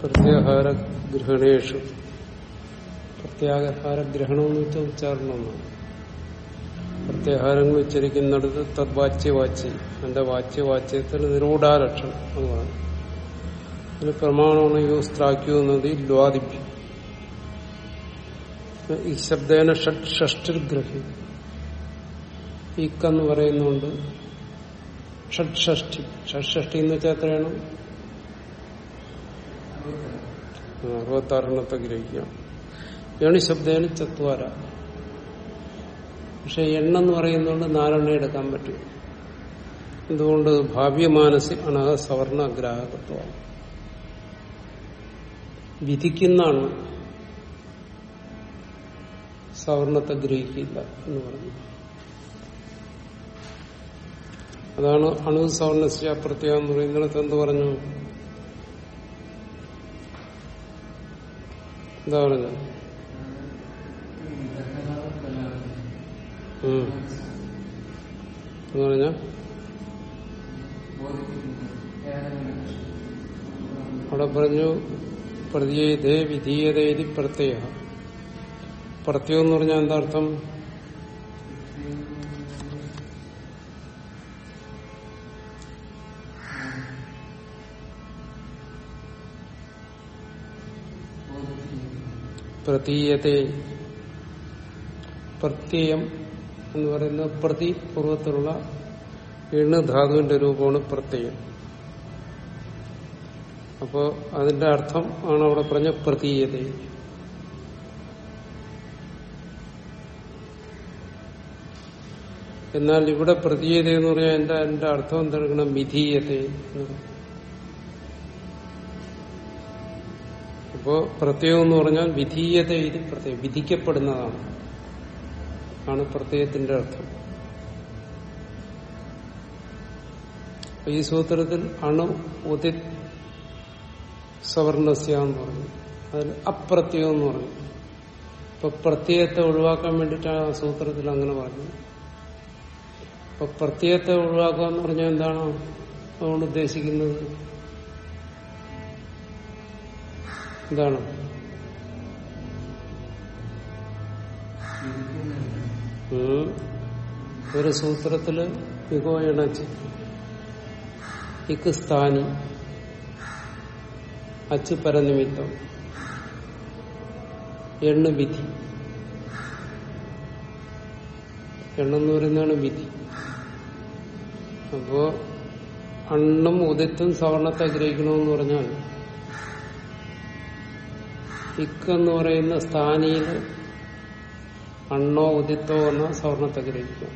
പ്രത്യാഹാര ഗ്രഹണേഷു പ്രത്യാഹാര ഗ്രഹണം വെച്ചാൽ ഉച്ചാരണമാണ്. പ്രത്യാഹാരങ്ങൾ ഉച്ചരിക്കുന്നിടത്ത് തദ്വാച്യവാച്യം എന്റെ വാച്യവാച്യത്തിന് നിരൂഢാലക്ഷണം എന്ന് പറഞ്ഞു അതിന് പ്രമാണമാണ് യോസ്ത്രാക്യു എന്നത് ലാദിപ്യം ഈ ശബ്ദേന ഷഡ് ഷഷ്ടിൽ ഗ്രഹി ഈക്കെന്ന് പറയുന്നുണ്ട് ഷഡ്ഷഷ്ടി ഷഡ്ഷഷ്ടി ഷഡ് ഷഷ്ടി എന്ന് വെച്ചാൽ എത്രയാണ്? അറുപത്താറെണ്ണത്തെ ഗ്രഹിക്കാം ഏണി ശബ്ദേന ചത്വാര. പക്ഷെ എണ്ണെന്ന് പറയുന്നതുകൊണ്ട് നാലെണ്ണ എടുക്കാൻ പറ്റും. എന്തുകൊണ്ട്? ഭാവ്യമാനസി അണഹ സവർണ ഗ്രാഹകത്വമാണ്. വിധിക്കുന്നാണ് സവർണത്തെ ഗ്രഹിക്കില്ല എന്ന് പറഞ്ഞു അതാണ് അണു സവർണസ്യ പ്രത്യേകം എന്ന് പറയുന്നിടത്ത് എന്ത് പറഞ്ഞു? എന്താ പറഞ്ഞത്. എന്ന് പറഞ്ഞ അവിടെ പറഞ്ഞു പ്രതിയേതേ വിധീയതേതി പ്രത്യയ. പ്രത്യയം എന്ന് പറഞ്ഞാൽ എന്താ അർത്ഥം? പ്രതീയത്തെ. പ്രത്യയം എന്ന് പറയുന്നത് പ്രതി പൂർവത്തിലുള്ള എണ്ണ ധാതുവിന്റെ രൂപമാണ് പ്രത്യയം. അപ്പോ അതിന്റെ അർത്ഥം ആണ് അവിടെ പറഞ്ഞ പ്രതീയത എന്നാൽ ഇവിടെ പ്രതീയത എന്ന് പറഞ്ഞാൽ എന്റെ എന്റെ അർത്ഥം എന്തെടുക്കണം വിധീയത അപ്പോ പ്രത്യയം എന്ന് പറഞ്ഞാൽ വിധീയത ഇത് പ്രത്യേകം വിധിക്കപ്പെടുന്നതാണ്. ആണ് പ്രത്യയത്തിന്റെ അർത്ഥം. ഈ സൂത്രത്തിൽ അണു ഉദി സവർണസ്യ എന്ന് പറഞ്ഞു. അതിൽ അപ്രത്യയം എന്ന് പറഞ്ഞു. ഇപ്പൊ പ്രത്യയത്തെ ഒഴിവാക്കാൻ വേണ്ടിട്ടാണ് ആ സൂത്രത്തിൽ അങ്ങനെ പറഞ്ഞത് അപ്പൊ പ്രത്യയത്തെ ഒഴിവാക്കുക എന്ന് പറഞ്ഞാൽ എന്താണ്? അതുകൊണ്ട് ഉദ്ദേശിക്കുന്നത് എന്താണ്. ഒരു സൂത്രത്തിൽ ഇഗോയണച്ച് ഇക്ക് സ്ഥാനി. അച്ച് പരനിമിത്തം. എണ്ണ വിധി. എണ്ണെന്ന് പറയുന്നതാണ് വിധി. അപ്പോ അണ്ണും ഉദിത്തും സവർണത്തെ ഗ്രഹിക്കണമെന്ന് പറഞ്ഞാൽ ഇക്കെന്ന് പറയുന്ന സ്ഥാനിയിൽ അണ്ണോ ഉദിത്തോ എന്ന സവർണത്തെ ഗ്രഹിക്കും.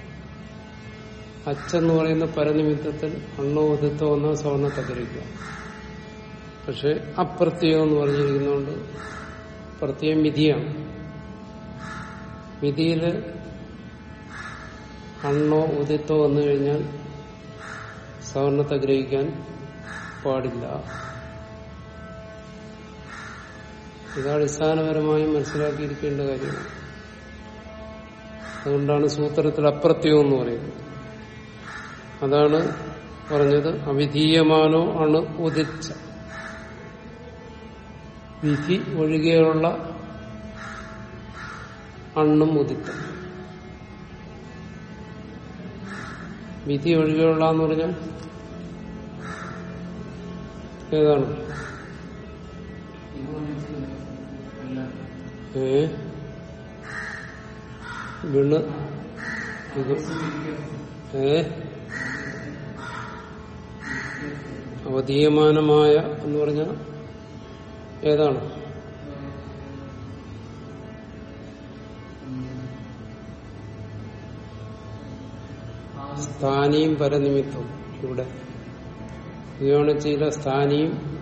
അച്ചെന്ന് പറയുന്ന പരനിമിത്തത്തിൽ അണ്ണോ ഉദിത്തോ എന്ന സവർണത്തെ ഗ്രഹിക്കും. പക്ഷെ അപ്രത്യയം എന്ന് പറഞ്ഞിരിക്കുന്നതുകൊണ്ട് പ്രത്യയം വിധിയാണ് വിധിയിൽ അണ്ണോ ഉദിത്തോ വന്നു കഴിഞ്ഞാൽ സവർണത്തെ ഗ്രഹിക്കാൻ പാടില്ല. ഇത് അടിസ്ഥാനപരമായി മനസ്സിലാക്കിയിരിക്കേണ്ട കാര്യമാണ് അതുകൊണ്ടാണ് സൂത്രത്തിൽ അപ്രത്യം എന്ന് പറയുന്നത്. അതാണ് പറഞ്ഞത് അവിധീയമാനോ ആണ് ഉദിച്ച. വിധി ഒഴികെയുള്ള അണ്ണും ഉദിത്തും വിധി ഒഴികെയുള്ള എന്ന് പറഞ്ഞാൽ ഏതാണ്? ഏ? ഇത്. ഏ? അവധീയമാനമായ എന്ന് പറഞ്ഞ? ഏതാണ്? സ്ഥാനിയും പരനിമിത്തവും ഇവിടെ. യോണച്ചിയിലെ സ്ഥാനിയും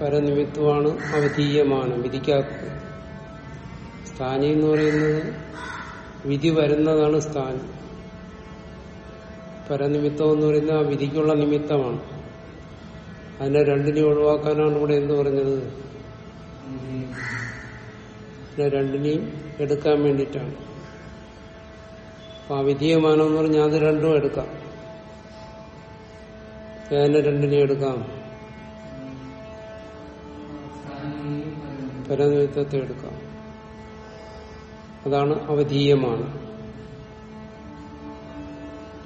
പരനിമിത്തമാണ് അവധീയമാണ് വിധിക്കാത്തത് സ്ഥാനി എന്ന് പറയുന്നത് വിധി വരുന്നതാണ് സ്ഥാനി. പരനിമിത്തം എന്ന് പറയുന്നത് ആ വിധിക്കുള്ള നിമിത്തമാണ്. അതിനെ രണ്ടിനെ ഒഴിവാക്കാനാണ് ഇവിടെ എന്ത് പറഞ്ഞത്? രണ്ടിനെയും എടുക്കാൻ വേണ്ടിയിട്ടാണ്. അപ്പൊ ആ വിധീയമാനം എന്ന് പറഞ്ഞാൽ അത് രണ്ടും എടുക്കാം. അതിനെ രണ്ടിനെയും എടുക്കാം? പരനിമിത്തത്തെ എടുക്കാം അതാണ് അവധീയമാണ്.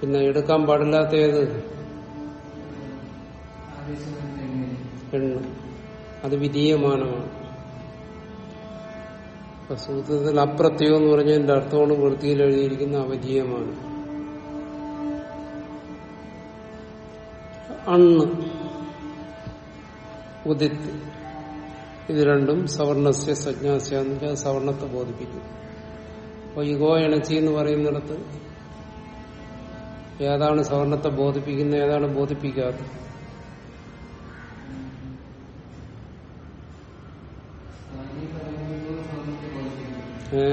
പിന്നെ എടുക്കാൻ പാടില്ലാത്ത ഏത്? അത് വിധീയമാനമാണ് അപ്പൊ സൂത്രത്തിൽ അപ്രത്യം എന്ന് പറഞ്ഞതിന്റെ അർത്ഥമാണ് വൃത്തിയിൽ എഴുതിയിരിക്കുന്ന അവധീയമാണ്. അണ്ണ്. ഉദിത്ത്. ഇത് രണ്ടും സവർണസ്യ സജ്ഞാസ്യ എന്ന് വെച്ചാൽ സവർണത്തെ ബോധിപ്പിക്കും. അപ്പൊ ഇഗോ എണച്ചി എന്ന് പറയുന്നിടത്ത് ഏതാണ് സവർണത്തെ ബോധിപ്പിക്കുന്നത് ഏതാണ് ബോധിപ്പിക്കാത്തത്? ഏ?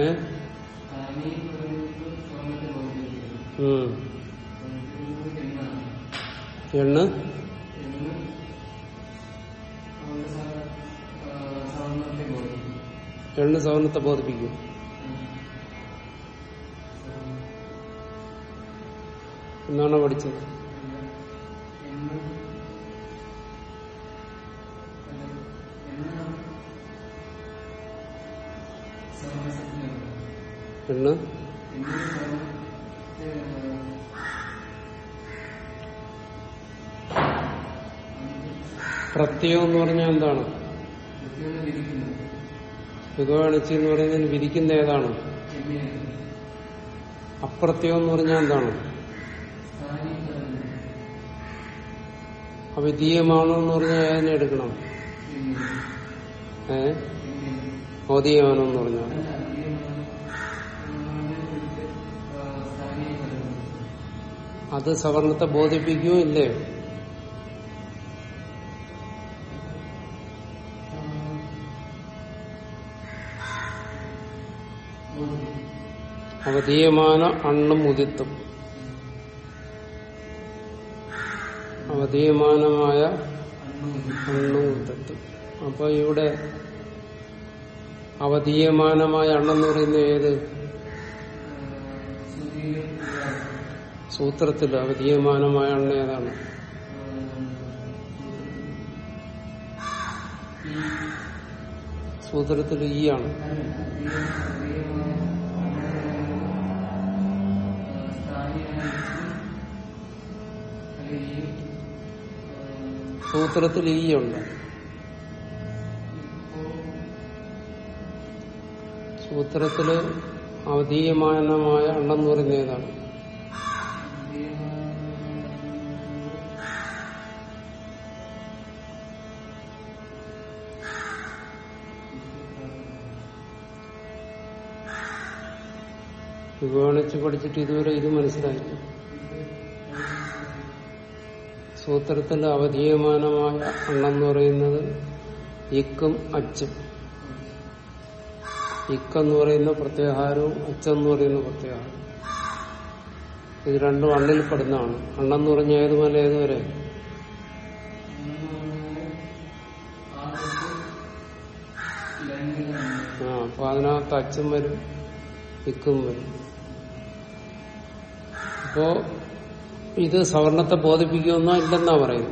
എണ്ണ്? എണ്ണ് സവർണത്തെ ബോധിപ്പിക്കും. എന്നാണോ പഠിച്ചത്? എണ്ണ പ്രത്യയം എന്ന് പറഞ്ഞാൽ എന്താണ്? യുഗവാണിച്ചി എന്ന് പറയുന്നതിന് വിരിക്കുന്ന ഏതാണ്? അപ്രത്യം എന്ന് പറഞ്ഞാൽ എന്താണ്? അവിധീയമാണോ എന്ന് പറഞ്ഞാൽ ഏതിനെ എടുക്കണം? ഏ? ഭൗതികമാണോ എന്ന് പറഞ്ഞാൽ. അത് സവർണത്തെ ബോധിപ്പിക്കുകയോ ഇല്ലേ അവധീയമാന അണ്ണും ഉദിത്തും. അവധീയമാനമായ അണ്ണും ഉദിത്തും. അപ്പൊ ഇവിടെ അവധീയമാനമായ അണ്ണെന്ന് പറയുന്നത് ഏത്? സൂത്രത്തിൽ അവധീയമാനമായ അണ്ണ ഏതാണ്? സൂത്രത്തിൽ ഈ ആണ്. സൂത്രത്തിൽ ഈ ഉണ്ട്. സൂത്രത്തിൽ അവധീയമാനമായ അണ്ണെന്ന് പറയുന്ന ഏതാണ്? വിവരണിച്ച് പഠിച്ചിട്ട് ഇതുവരെ ഇത് മനസ്സിലായി സൂത്രത്തിൽ അവധീയമാനമായ അണ്ണെന്ന് പറയുന്നത് ഇക്കും അച്ചും. ഇക്കെന്ന് പറയുന്ന പ്രത്യാഹാരവും അച്ചെന്ന് പറയുന്ന പ്രത്യാഹാരവും. ഇത് രണ്ടും അണ്ണിൽ പെടുന്നതാണ്. അണ്ണെന്ന് പറഞ്ഞ ഏത് മല ഏതുവരെ ആ അപ്പൊ അതിനകത്ത് അച്ഛൻ വരും ഇക്കും വരും. അപ്പോ ഇത് സവർണത്തെ ബോധിപ്പിക്കുമെന്നോ ഇല്ലെന്നാ പറയുന്നു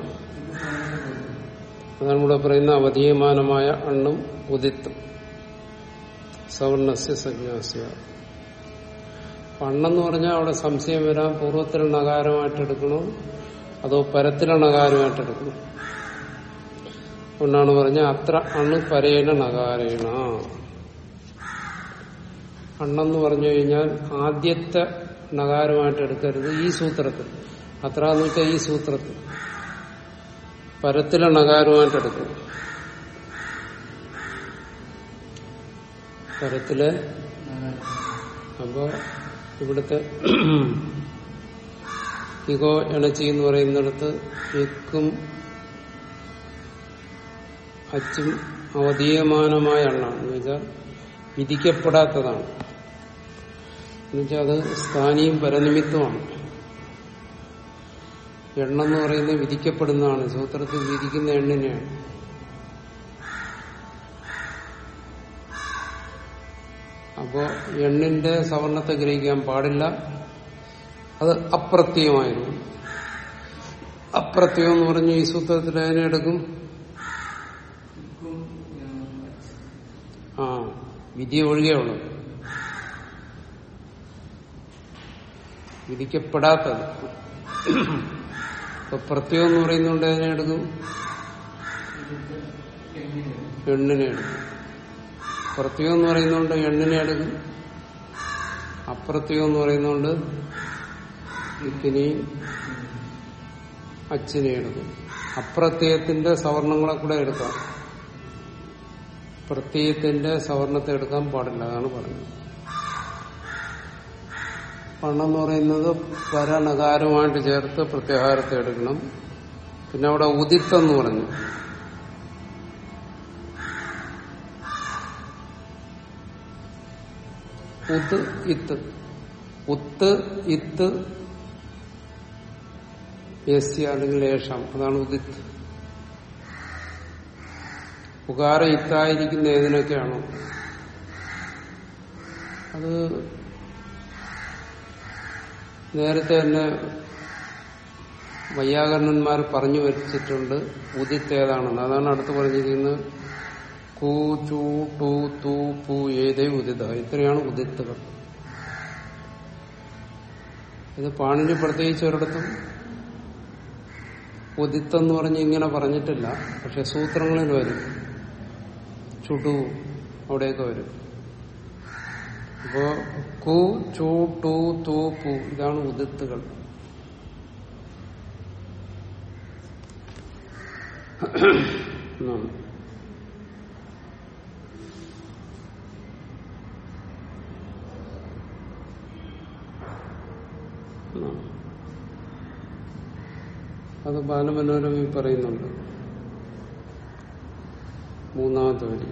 അതാണ് ഇവിടെ പറയുന്ന അവധീയമാനമായ അണ്ണും ഉദിത്തും. സവർണസ്യ സന്യാസ്യ. അണ്ണെന്ന് പറഞ്ഞാൽ അവിടെ സംശയം വരാൻ പൂർവത്തിൽ നകാരമായിട്ടെടുക്കണോ അതോ പരത്തിലെ നകാരമായിട്ടെടുക്കണോ അതുകൊണ്ടാണ് പറഞ്ഞ അത്ര അണ് പരേണ നകാരേണ. അണ്ണെന്ന് പറഞ്ഞു കഴിഞ്ഞാൽ ആദ്യത്തെ നകാരമായിട്ട് എടുക്കരുത് ഈ സൂത്രത്തിൽ. അത്ര എന്ന് വെച്ചാൽ ഈ സൂത്രത്തിൽ. പരത്തിലെ നകാരമായിട്ട് എടുക്കുന്നു പരത്തിലെ അപ്പോ ഇവിടുത്തെ ഇഗോ എണച്ചി എന്ന് പറയുന്നിടത്ത് ഇക്കും അച്ചും അവധീയമാനമായ എണ്ണാണ്. എന്ന് വെച്ചാൽ വിധിക്കപ്പെടാത്തതാണ്. എന്നുവെച്ചാൽ അത് സ്ഥാനിയും പരനിമിത്തമാണ്. എണ്ണെന്ന് പറയുന്നത് വിധിക്കപ്പെടുന്നതാണ്. സൂത്രത്തിൽ വിധിക്കുന്ന എണ്ണിനെയാണ്. അപ്പോ എണ്ണിന്റെ സവർണത്തെ ഗ്രഹിക്കാൻ പാടില്ല. അത് അപ്രത്യമായിരുന്നു. അപ്രത്യം എന്ന് പറഞ്ഞ് ഈ സൂത്രത്തിൽ അതിനെ എടുക്കും. ആ വിധി ഒഴികെയുള്ളൂ വിധിക്കപ്പെടാത്തത്. ഇപ്പൊ പ്രത്യേകം എന്ന് പറയുന്നുണ്ട് അതിനെ എടുക്കും. എണ്ണിനെ എടുക്കും. പ്രത്യേകം എന്ന് പറയുന്നുണ്ട് എണ്ണിനെ എടുക്കും. അപ്രത്യേകം എന്ന് പറയുന്നുണ്ട് ഇത്തിനെയും അച്ഛനെ എടുക്കും. അപ്രത്യയത്തിന്റെ സവർണങ്ങളെ കൂടെ എടുക്കാം. പ്രത്യയത്തിന്റെ സവർണത്തെ എടുക്കാൻ പാടില്ല അതാണ് പറഞ്ഞത് പണ്ണെന്ന് പറയുന്നത് പരനകാരമായിട്ട് ചേർത്ത് പ്രത്യാഹാരത്തെ എടുക്കണം. പിന്നെ അവിടെ ഉദിത്തെന്ന് പറഞ്ഞു. ഉത്ത് ഇത്ത്. ഉത്ത് ഇത്ത്. യസ്യ അല്ലെങ്കിൽ ഏഷം. അതാണ് ഉദിത്ത്. ഉകാര ഇത്തായിരിക്കുന്ന ഏതിനൊക്കെയാണോ? അത് നേരത്തെ തന്നെ വൈയാകരണന്മാർ പറഞ്ഞു വരിച്ചിട്ടുണ്ട് ഉദിത്തേതാണെന്ന്. അതാണ് അടുത്ത് പറഞ്ഞിരിക്കുന്നത്. കൂ ചൂ ടു തൂ പൂ ഏതേ ഉദിത. ഇത്രയാണ് ഉദിത്തുകൾ. ഇത് പാണിന് പ്രത്യേകിച്ച് ഒരിടത്തും ഉദിത്തെന്ന് പറഞ്ഞ് ഇങ്ങനെ പറഞ്ഞിട്ടില്ല. പക്ഷെ സൂത്രങ്ങളിൽ വരും. ചുടു അവിടെയൊക്കെ വരും. അപ്പോ കു ചു ടു തൂ പു ഇതാണ് ഉദിത്തുകൾ. അത് ബാലമനോരമയിൽ പറയുന്നുണ്ട്. മൂന്നാമത്തെ വരി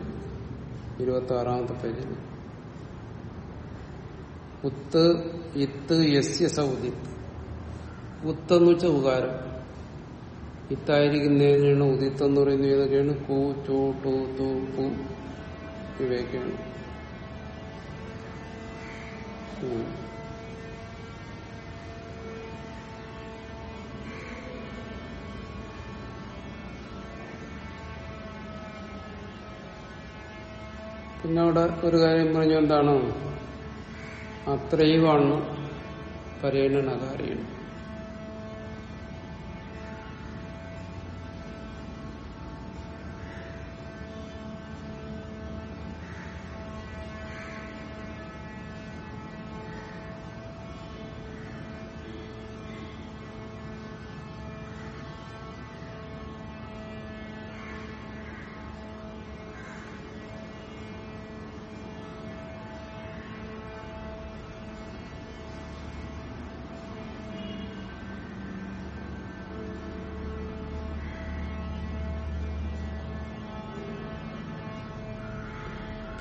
ഇരുപത്തി ആറാമത്തെ പേജിൽ. ഉത്ത് ഇത്ത് യസ്യ സൗദിത്ത് ഉത്തെന്ന് വെച്ചാൽ ഉകാരം. ഇത്തായിരിക്കുന്നതിനാണ് ഉദിത്ത് എന്ന് പറയുന്നത് ഏതൊക്കെയാണ്? കു ചൂ ടു തു പു ഇവയൊക്കെയാണ്. പിന്നെ അവിടെ ഒരു കാര്യം പറഞ്ഞു എന്താണ്? അത്രയുമാണ് പരേണ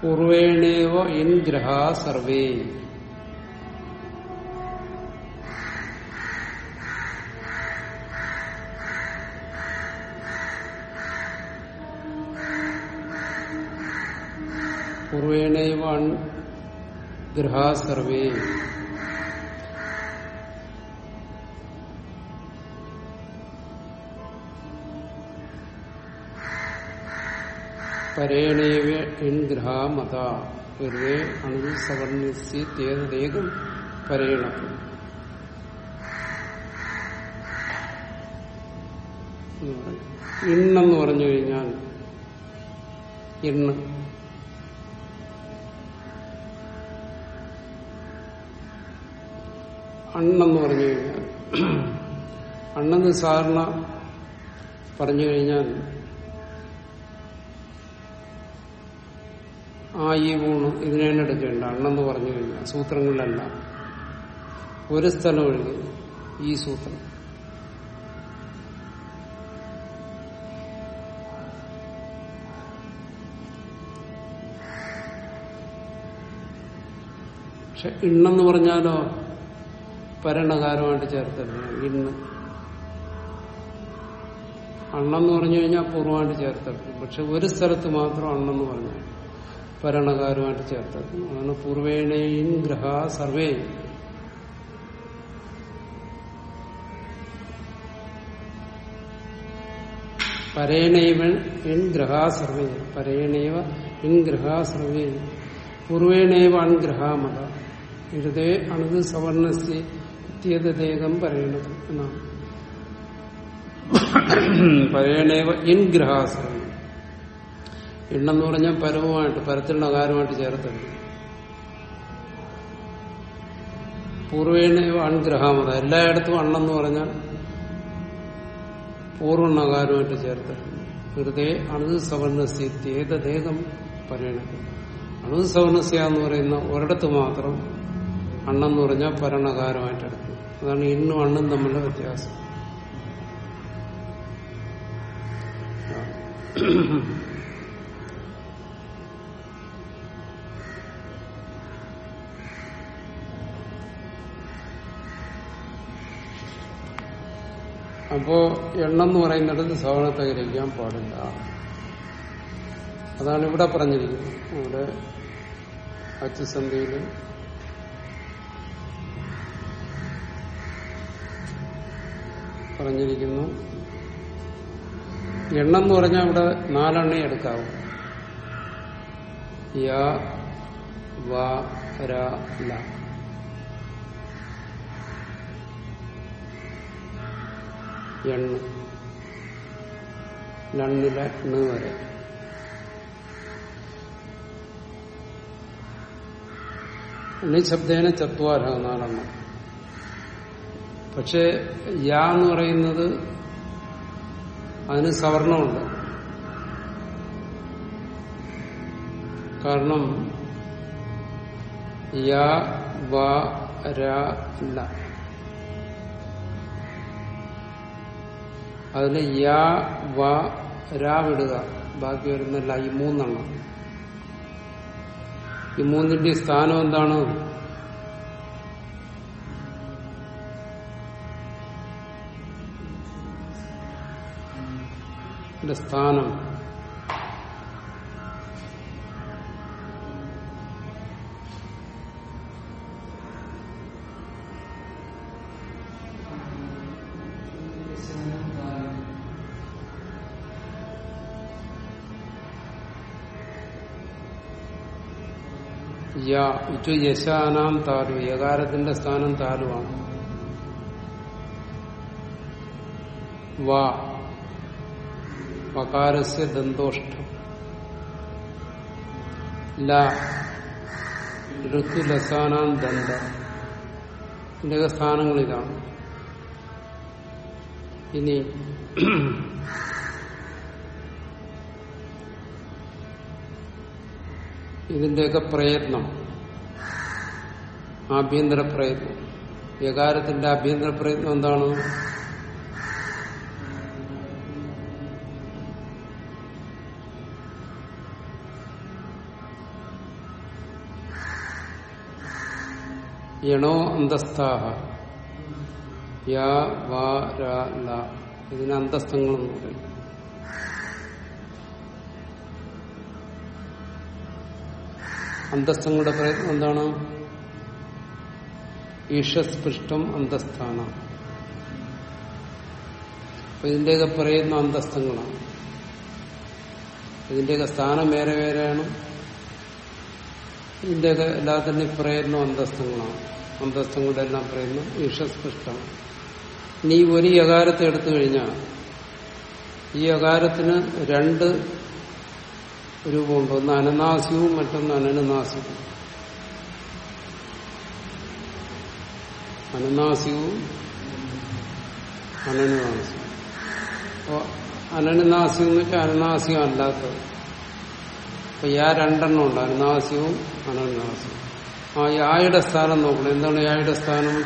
പൂർവേണേവ ഇൻ ഗ്രഹ സർവേ പൂർവേണൈവ ഗ്രഹ സർവേ പരേണേവ ഇൻഗ്രഹ മത പൂർവേ അണു സവർണിസ്യേതേകം പരേണത്വം ഇണ്ണെന്ന് പറഞ്ഞു കഴിഞ്ഞാൽ ഇണ്ണ് അണ്ണെന്ന് പറഞ്ഞു കഴിഞ്ഞാൽ അണ്ണെന്ന് സാധാരണ പറഞ്ഞു കഴിഞ്ഞാൽ ആ ഈ ഇതിനെ തന്നെ എടുക്കേണ്ട. അണ്ണെന്ന് പറഞ്ഞു കഴിഞ്ഞാൽ സൂത്രങ്ങളിലല്ല. ഒരു സ്ഥലം ഒഴികെ ഈ സൂത്രം. പക്ഷെ ഇണ്ണെന്ന് പറഞ്ഞാലോ? പരണകാരമായിട്ട് ചേർത്തല്ല? ഇന്ന് അണ്ണെന്ന് പറഞ്ഞു കഴിഞ്ഞാൽ പൂർവമായിട്ട് ചേർത്തിട്ടുണ്ട് പക്ഷെ ഒരു സ്ഥലത്ത് മാത്രം അണ്ണെന്ന് പറഞ്ഞു പരണകാരമായിട്ട് ചേർത്തെടുക്കും അതാണ് പൂർവേണയും ഗ്രഹ സർവേ. പരേണൈവ എൻ ഗ്രഹാ സർവേ. പരേണൈവ ഇൻഗ്രഹാശ്രവേ പൂർവേണൈവ അൺഗ്രഹാമത ഹൃദയ അണുത് സവർണസ്യ ഇത്യതേകം പറയണത് എന്നാണ്. പറയണേവ ഇൻഗ്രഹാശ്രവേ ഇണ്ണെന്ന് പറഞ്ഞാൽ പരവുമായിട്ട് പരത്തിലുള്ള അകാരമായിട്ട് ചേർത്തുണ്ട് പൂർവേണേവ അൺഗ്രഹാമത. എല്ലായിടത്തും അണ്ണെന്ന് പറഞ്ഞാൽ പൂർവണകാരമായിട്ട് ചേർത്തിട്ടുണ്ട്. വെറുതെ അണുത് സവർണസ്യ ഏതദേഹം പറയണത്? അണുത് സവർണസ്യ എന്ന് പറയുന്ന ഒരിടത്ത് മാത്രം അണ്ണെന്ന് പറഞ്ഞാൽ പരണകാരമായിട്ട് എടുക്കും. അതാണ് ഇന്നും അണ്ണും തമ്മിലുള്ള വ്യത്യാസം. അപ്പോ എണ്ണെന്ന് പറയുന്നിടത്ത് സവർണത്തെ ഗ്രഹിക്കാൻ പാടില്ല. അതാണ് ഇവിടെ പറഞ്ഞിരിക്കുന്നത്. ഇവിടെ അച്ചുസന്ധിയിൽ പറഞ്ഞിരിക്കുന്നു എണ്ണെന്ന് പറഞ്ഞാൽ ഇവിടെ നാലെണ്ണേ എടുക്കാവും. യ വ ര ല. എണ്ണ് ലണ്ണില ണ് വരെ. ശബ്ദേന ചത്വാര നാലെണ്ണം പക്ഷെ യാ എന്ന് പറയുന്നത് അതിന് സവർണമുണ്ട്. കാരണം യാ വ ര ല അതിൽ യാ വ രാ വിടുക. ബാക്കി വരുന്നില്ല ഈ മൂന്നെണ്ണം. ഈ മൂന്നിന്റെ സ്ഥാനം എന്താണ്? സ്ഥാനം. യശാനാം താലു യകാരത്തിന്റെ സ്ഥാനം താലുവാണ് വകാരസ്യ ദന്തോഷ്ടം ല ഋതുലസാനാം ദന്ത. ഇതിന്റെയൊക്കെ സ്ഥാനങ്ങൾ ഇതാണ് ഇനി ഇതിന്റെയൊക്കെ പ്രയത്നം. ആഭ്യന്തര പ്രയത്നം. വികാരത്തിന്റെ ആഭ്യന്തര പ്രയത്നം എന്താണ്? യണോ അന്തസ്ഥാഹ യാ വാ ഇതിന് അന്തസ്ഥങ്ങളെന്ന് പറയും അന്തസ്ഥങ്ങളുടെ പ്രയത്നം എന്താണ്? ഈഷസ്പൃഷ്ടം അന്തസ്ഥാനം അപ്പൊ ഇതിന്റെയൊക്കെ പറയുന്ന അന്തസ്ഥങ്ങളാണ് ഇതിന്റെയൊക്കെ സ്ഥാനം വേറെ വേറെയാണ്. ഇതിന്റെയൊക്കെ എല്ലാത്തിന്റെയും പ്രയത്നം അന്തസ്ഥങ്ങളാണ് അന്തസ്ഥങ്ങളുടെ എല്ലാം പ്രയത്നം ഈഷസ്പൃഷ്ടം ഇനി ഒരു യകാരത്തെ എടുത്തു കഴിഞ്ഞാൽ ഈ അകാരത്തിന് രണ്ട് രൂപമുണ്ട് ഒന്ന് അനനാസ്യവും മറ്റൊന്ന് അനനുനാസ്യവും അനനാസ്യവും അനനുനാസ്യവും അപ്പോ അനനുനാസ്യം എന്ന് വെച്ചാൽ അനനാസ്യം അല്ലാത്തത്. അപ്പൊ യാ രണ്ടെണ്ണം ഉണ്ട് അനനാസ്യവും അനനുനാസ്യവും ആ യായുടെ സ്ഥാനം നോക്കണം. എന്താണ് യായുടെ സ്ഥാനം?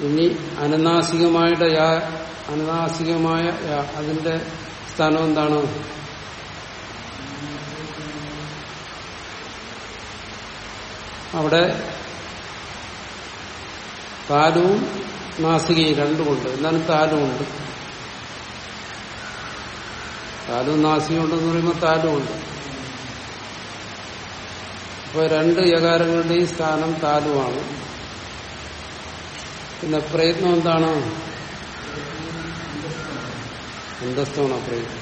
ഇനി അനനാസികമായിട്ട് യാ അനനാസികമായ അതിന്റെ സ്ഥാനം എന്താണ്? അവിടെ താലുവും നാസികയും രണ്ടുമുണ്ട്. എന്നാലും താലുമുണ്ട് താലും നാസികം ഉണ്ടെന്ന് പറയുമ്പോൾ താലുമുണ്ട് അപ്പൊ രണ്ട് യകാരങ്ങളുടെയും സ്ഥാനം താലുവാണ് പിന്നെ പ്രയത്നം എന്താണ്? അന്തസ്ഥമാണ് പ്രയത്നം.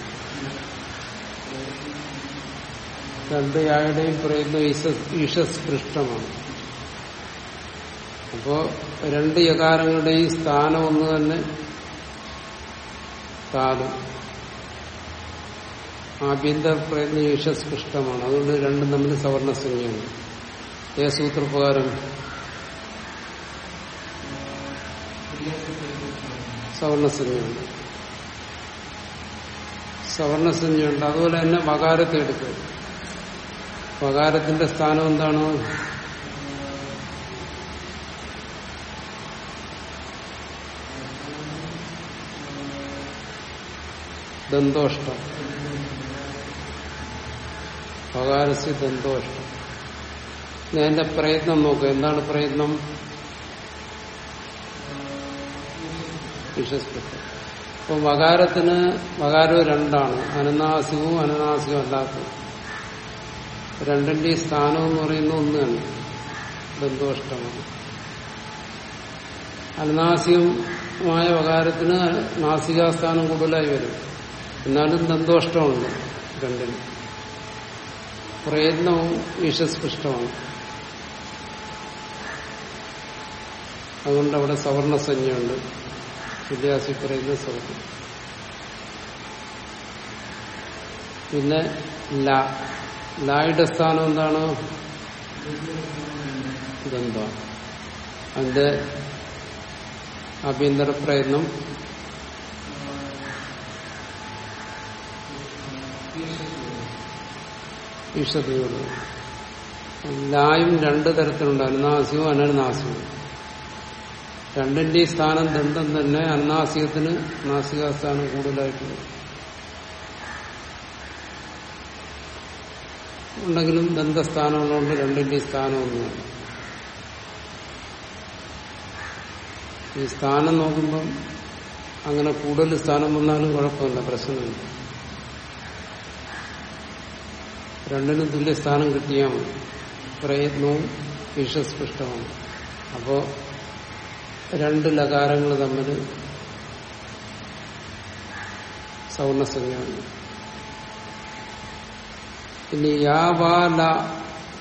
രണ്ട് യായുടെയും പ്രയത്നം ഈശസ്പൃഷ്ടമാണ് അപ്പോ രണ്ട് യകാരങ്ങളുടെയും സ്ഥാനം ഒന്ന് തന്നെ താലും ആഭ്യന്തര പ്രയത്നം ഈശസ്പൃഷ്ടമാണ് അതുകൊണ്ട് രണ്ടും തമ്മിൽ സവർണസംഖ്യയാണ് ഏ സൂത്രപ്രകാരം? സവർണസംഖ്യയുണ്ട് സവർണസഞ്ജയുണ്ട് അതുപോലെ തന്നെ വകാരത്തെ എടുക്കുക വകാരത്തിന്റെ സ്ഥാനം എന്താണ്? ദന്തോഷ്ടം. വകാരസ്യ ദന്തോഷ്ടം. എന്റെ പ്രയത്നം നോക്കുക എന്താണ് പ്രയത്നം? വിശ്വസ്പൃഷ്ടം അപ്പൊ വകാരത്തിന് വകാരവും രണ്ടാണ്. അനനാസികവും അനനാസികവും അല്ലാത്തതും. രണ്ടിന്റെ സ്ഥാനം എന്ന് പറയുന്നത് ഒന്ന് തന്നെ. ബന്ധുഷ്ടമാണ് അനനാസികമായ വകാരത്തിന് നാസികാസ്ഥാനം കൂടുതലായി വരും. എന്നാലും ദന്തോഷ്ടമുണ്ട് രണ്ടിന്. പ്രയത്നവും ഈശസ്പൃഷ്ടമാണ് അതുകൊണ്ട് അവിടെ സവർണസഞ്ജയുണ്ട് വിദ്യാസി പറയുന്ന സൗകര്യം പിന്നെ ലാ. ലായുടെ സ്ഥാനം എന്താണ്? ഗന്ധമാണ് അതിന്റെ ആഭ്യന്തര പ്രയത്നം. ഈഷതയോട് ലായും രണ്ട് തരത്തിലുണ്ട്. അനുനാസികവും അനനുനാസികവും രണ്ടിന്റെയും സ്ഥാനം ദന്തം തന്നെ അന്നാസികത്തിന് നാസികാസ്ഥാനം കൂടുതലായിട്ടുണ്ട് ഉണ്ടെങ്കിലും ദന്തസ്ഥാനമുള്ളതുകൊണ്ട് രണ്ടിന്റെയും സ്ഥാനം ഒന്നുമാണ് ഈ സ്ഥാനം നോക്കുമ്പം അങ്ങനെ കൂടുതൽ സ്ഥാനം വന്നാലും കുഴപ്പമില്ല പ്രശ്നമില്ല. രണ്ടിനും തുല്യ സ്ഥാനം കിട്ടിയാൽ മതി. പ്രയത്നവും ഈശസ്പൃഷ്ടമാണ് അപ്പോ രണ്ട് ലകാരങ്ങൾ തമ്മിൽ സവർണസംഖ്യയാണ് ഇനി യാവാല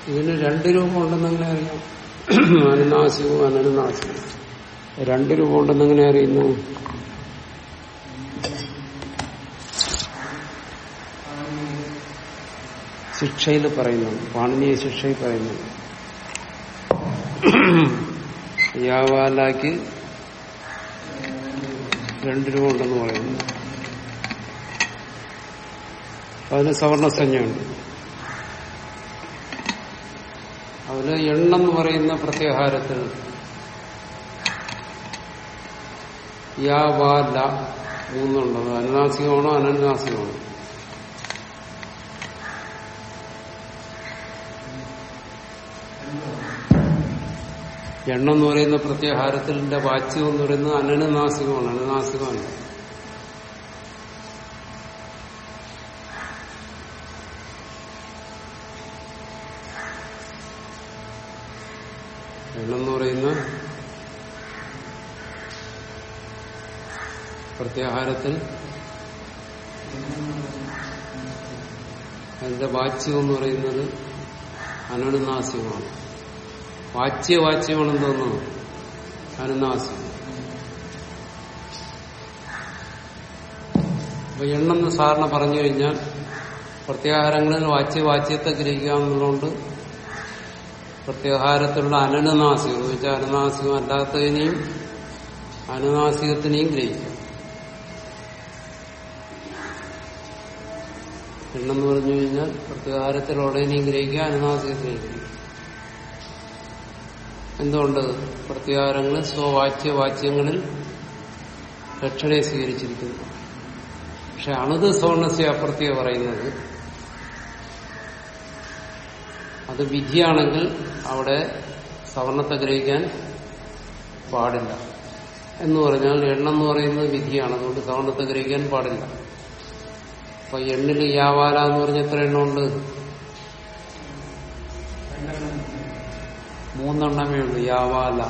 ഇതിന് രണ്ട് രൂപം ഉണ്ടെന്നെങ്ങനെ അറിയാം? അനുനാസികവും അനനുനാസികവും രണ്ട് രൂപം ഉണ്ടെന്നെങ്ങനെ അറിയുന്നു? ശിക്ഷയിൽ പറയുന്നു. പാണിനീയ ശിക്ഷയിൽ പറയുന്നുണ്ട് യാവാലാക്ക് രണ്ട് രൂപ ഉണ്ടെന്ന് പറയുന്നു. അതിന് സവർണസഞ്ജയുണ്ട് അതിന് എണ്ണെന്ന് പറയുന്ന പ്രത്യാഹാരത്തിൽ യാവാല മൂന്നുണ്ടത് അനുനാസികമാണോ അനനുനാസികമാണോ എണ്ണം എന്ന് പറയുന്ന പ്രത്യാഹാരത്തിന്റെ വാച്യം എന്ന് പറയുന്നത് അനനുനാസികമാണ് അനുനാസികമാണ് എണ്ണം എന്ന് പറയുന്ന പ്രത്യാഹാരത്തിൽ അതിന്റെ വാച്യം എന്ന് പറയുന്നത് അനനുനാസികമാണ് വാച്യവാച്യമാണെന്ന് തോന്നുന്നു അനുനാസി അപ്പൊ എണ്ണെന്ന് സാറിന് പറഞ്ഞു കഴിഞ്ഞാൽ പ്രത്യാഹാരങ്ങളിൽ വാച്യവാച്യത്തെ ഗ്രഹിക്കുക എന്നുള്ളതുകൊണ്ട് പ്രത്യാഹാരത്തിലുള്ള അനനുനാസികം എന്ന് വെച്ചാൽ അനുനാസികം അല്ലാത്തതിനെയും അനുനാസികത്തിനെയും ഗ്രഹിക്കാം എണ്ണെന്ന് പറഞ്ഞു കഴിഞ്ഞാൽ പ്രത്യാഹാരത്തിലുള്ളതിനെയും ഗ്രഹിക്കുക അനുനാസികത്തിനെയും ഗ്രഹിക്കുക. എന്തുകൊണ്ട്? പ്രത്യാഹാരങ്ങൾ സ്വവാച്യവാച്യങ്ങളിൽ ലക്ഷണയെ സ്വീകരിച്ചിരിക്കുന്നു. പക്ഷെ അണുത് സവർണസ്യ അപ്രത്യ പറയുന്നത് അത് വിധിയാണെങ്കിൽ അവിടെ സവർണത്തെ ഗ്രഹിക്കാൻ പാടില്ല. എന്ന് പറഞ്ഞാൽ എണ്ണെന്ന് പറയുന്നത് വിധിയാണ്. അതുകൊണ്ട് സവർണത്തെ ഗ്രഹിക്കാൻ പാടില്ല. അപ്പൊ എണ്ണിൽ യാവാല എന്ന് പറഞ്ഞ എത്ര എണ്ണമുണ്ട് മൂന്നെണ്ണമേ ഉള്ളൂ. യാവാല.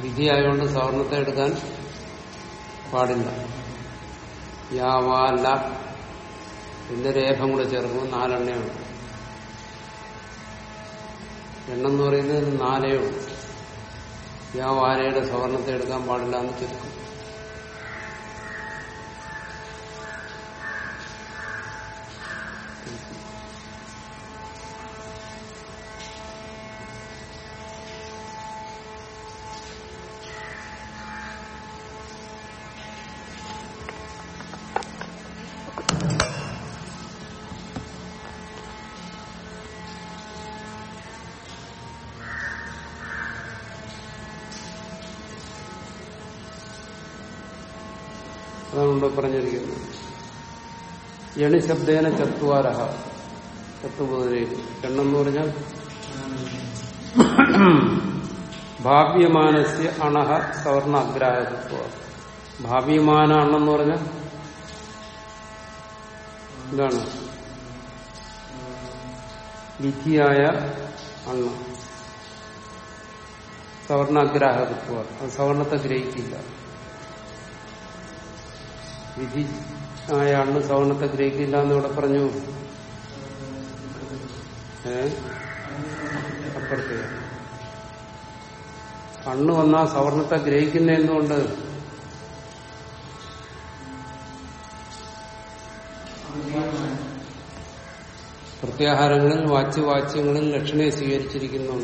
വിധിയായതുകൊണ്ട് സവർണത്തെ എടുക്കാൻ പാടില്ല. യാവാല. എന്റെ രേഖം കൂടെ ചേർക്കുമ്പോൾ നാലെണ്ണയാണ് എണ്ണം എന്ന് പറയുന്നത് നാലേ ഉള്ളൂ. യാവാലയുടെ സവർണത്തെ എടുക്കാൻ പാടില്ല എന്ന് ചുരുക്കം അതാണ് ഇവിടെ പറഞ്ഞിരിക്കുന്നത് യണിശബ്ദേന ചത്വാരഹ. ചത്തുപതിലേക്ക് എണ്ണെന്ന് പറഞ്ഞാൽ? ഭാവ്യമാനസ്യ അണഹ സവർണ അഗ്രാഹത്വ ഭാവ്യമാന അണ്ണെന്ന് പറഞ്ഞാൽ? എന്താണ് വിധിയായ അണ്ണ. സവർണാഗ്രാഹകത്വ അത് സവർണത്തെ ഗ്രഹിക്കില്ല. വിധി അണ്ണ് സവർണത്തെ ഗ്രഹിക്കില്ല എന്ന് ഇവിടെ പറഞ്ഞു. കണ്ണ് വന്നാ സവർണത്തെ ഗ്രഹിക്കുന്ന എന്തുകൊണ്ട്? പ്രത്യാഹാരങ്ങളിൽ വാച്യവാച്യങ്ങളിൽ ലക്ഷണയെ സ്വീകരിച്ചിരിക്കുന്നു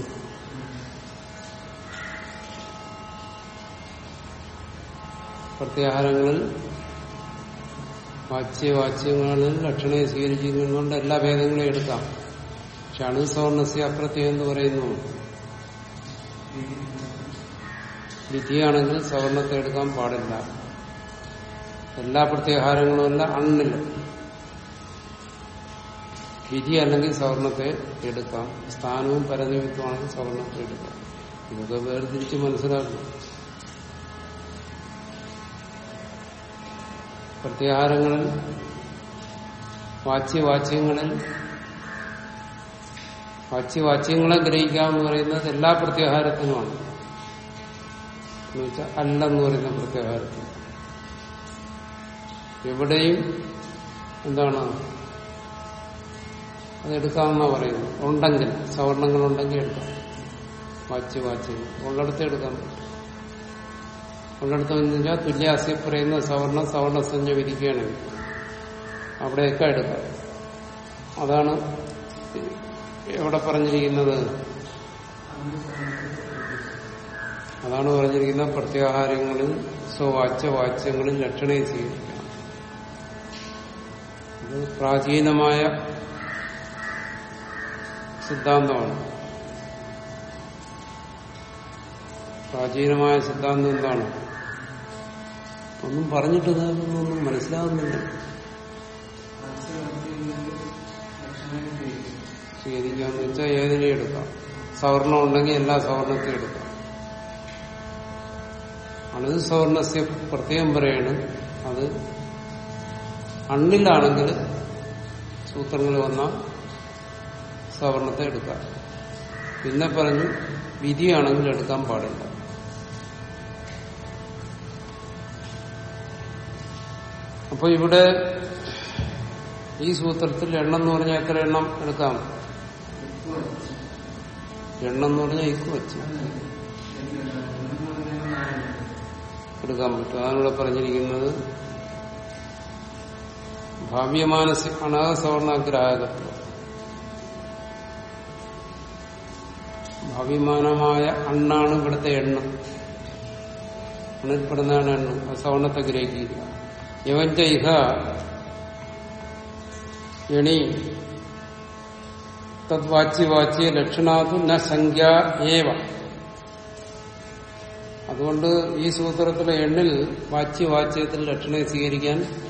പ്രത്യാഹാരങ്ങളിൽ വാച്യവാച്യങ്ങളിൽ ലക്ഷണയെ സ്വീകരിച്ചിരിക്കുന്നതുകൊണ്ട് എല്ലാ ഭേദങ്ങളും എടുക്കാം. പക്ഷെ അണുസവർണസ്യ അപ്രത്യം എന്ന് പറയുന്നു. വിധിയാണെങ്കിൽ സവർണത്തെ എടുക്കാൻ പാടില്ല. എല്ലാ പ്രത്യാഹാരങ്ങളും അല്ല അണ്ണില്ല വിധി അല്ലെങ്കിൽ സവർണത്തെ എടുക്കാം. സ്ഥാനവും പരനിമിത്തമാണെങ്കിൽ സവർണത്തെ എടുക്കാം. ഇതൊക്കെ വേർതിരിച്ച് മനസ്സിലാക്കണം. പ്രത്യാഹാരങ്ങളിൽ വാച്യവാച്യങ്ങളിൽ വാച്യവാച്യങ്ങളെ ഗ്രഹിക്കാമെന്ന് പറയുന്നത് എല്ലാ പ്രത്യാഹാരത്തിനുമാണ്. അല്ലെന്ന് പറയുന്ന പ്രത്യാഹാരത്തിന്. എവിടെയും എന്താണ്? അതെടുക്കാമെന്നാ പറയുന്നത്. ഉണ്ടെങ്കിൽ സവർണങ്ങളുണ്ടെങ്കിൽ എടുക്കാം. വാച്യവാച്യങ്ങൾ. ഉള്ളിടത്ത് എടുക്കാൻ പറ്റും. ഉള്ളിടത്ത് വെച്ചാൽ തുല്യാസ്യ പറയുന്ന സവർണ സവർണ സഞ്ജ വിധിക്കുകയാണെങ്കിൽ അവിടെയൊക്കെ എടുക്കാം. അതാണ് എവിടെ പറഞ്ഞിരിക്കുന്നത്? അതാണ് പറഞ്ഞിരിക്കുന്ന പ്രത്യാഹാരങ്ങളിൽ സ്വവാച്യ വാച്യങ്ങളിൽ ലക്ഷണയെ സ്വീകരിക്കണം പ്രാചീനമായ സിദ്ധാന്തമാണ്. പ്രാചീനമായ സിദ്ധാന്തം എന്താണ്? ഒന്നും പറഞ്ഞിട്ട് ഒന്നും മനസ്സിലാകുന്നില്ല സ്വീകരിക്കാന്ന് വെച്ചാൽ ഏതിനെ എടുക്കാം? സവർണം ഉണ്ടെങ്കിൽ എല്ലാ സവർണത്തെയും എടുക്കാം. അണുത് സവർണസ്യ പ്രത്യേകം പറയാണ്. അത് അണ്ണിലാണെങ്കിൽ സൂത്രങ്ങൾ വന്ന സവർണത്തെ എടുക്കാം. പിന്നെ പറഞ്ഞു വിധിയാണെങ്കിൽ എടുക്കാൻ പാടില്ല. അപ്പൊ ഇവിടെ ഈ സൂത്രത്തിൽ എണ്ണം എന്ന് പറഞ്ഞാൽ എത്ര എണ്ണം എടുക്കാം? എണ്ണം എന്ന് പറഞ്ഞാൽ ഇക്കു വെച്ച് എടുക്കാൻ പറ്റും അതാണ് പറഞ്ഞിരിക്കുന്നത്. ഭാവ്യമാനസി അനാസവർണാഗ്രാഹകത്വം ഭാവ്യമാനമായ അണ്ണാണ് ഇവിടുത്തെ എണ്ണം. അണിൽപ്പെടുന്നതാണ് എണ്ണം. സവർണത്തെ ഗ്രഹിക്കില്ല യവഞ്ച ഇഹ എണി. തദ്വാച്യവാച്യ ലക്ഷണാതു ന സംഖ്യ ഏവ. അതുകൊണ്ട് ഈ സൂത്രത്തിലെ എണ്ണിൽ വാച്യവാച്യത്തിൽ ലക്ഷണം സ്വീകരിക്കാൻ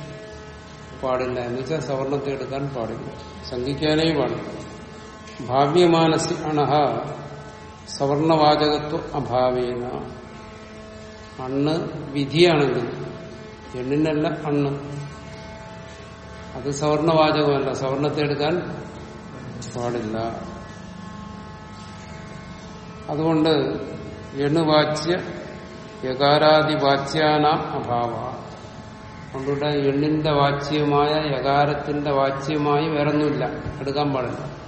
പാടില്ല. എന്ന് വെച്ചാൽ സവർണത്തെ എടുക്കാൻ പാടില്ല. സംഖ്യിക്കാനേ പാടില്ല. ഭാവ്യമാനസി അണഹ സവർണവാചകത്വ അഭാവേന. അണ്ണ് വിധിയാണെങ്കിൽ എണ്ണിനല്ല അണ്ണ് അത് സവർണവാചകമല്ല. സവർണത്തെ എടുക്കാൻ പാടില്ല. അതുകൊണ്ട് എണ്ണുവാച്യ യകാരാദിവാച്യാന അഭാവ. അതുകൊണ്ട് എണ്ണിന്റെ വാച്യമായ യകാരത്തിന്റെ വാച്യമായി വേറൊന്നുമില്ല. എടുക്കാൻ പാടില്ല.